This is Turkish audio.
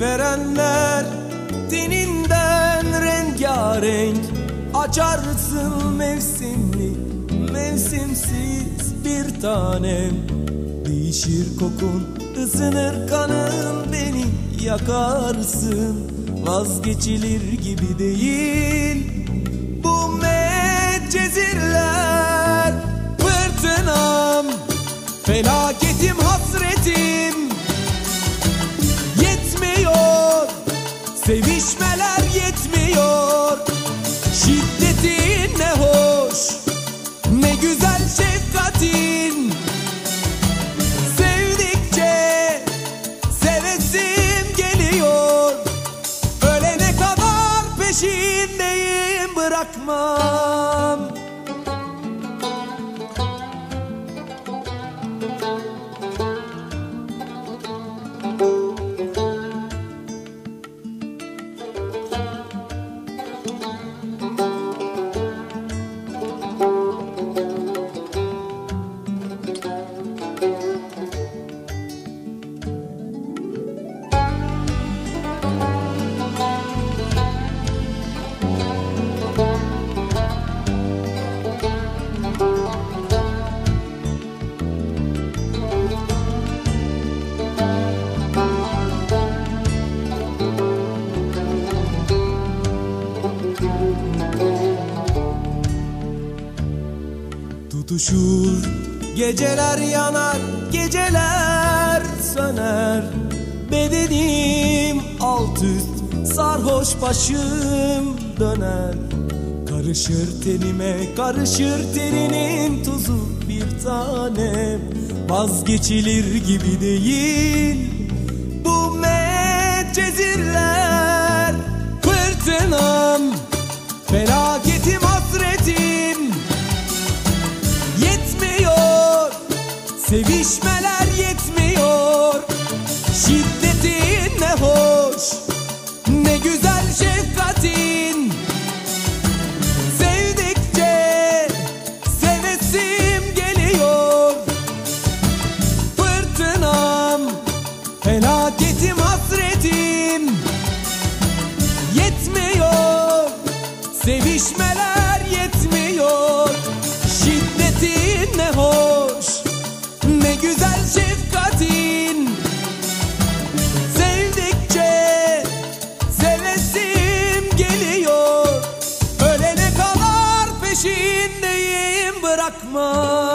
Verenler Teninden rengarenk Açarsın mevsimli Mevsimsiz bir tanem. Değişir kokun ısınır kanın Beni yakarsın. Vazgeçilir gibi değil Sevişmeler yetmiyor. Şiddetin ne hoş Ne güzel şefkatin. Sevdikçe Sevesim geliyor. Ölene kadar peşindeyim bırakmam Tutuşur. Geceler yanar Geceler söner. Bedenim alt üst Sarhoş başım döner. Karışır tenime Karışır terinin tuzu bir tanem. Vazgeçilir gibi değil Bu medcezirler Fırtınam Felaketim Sevişmeler yetmiyor. Şiddet 吗？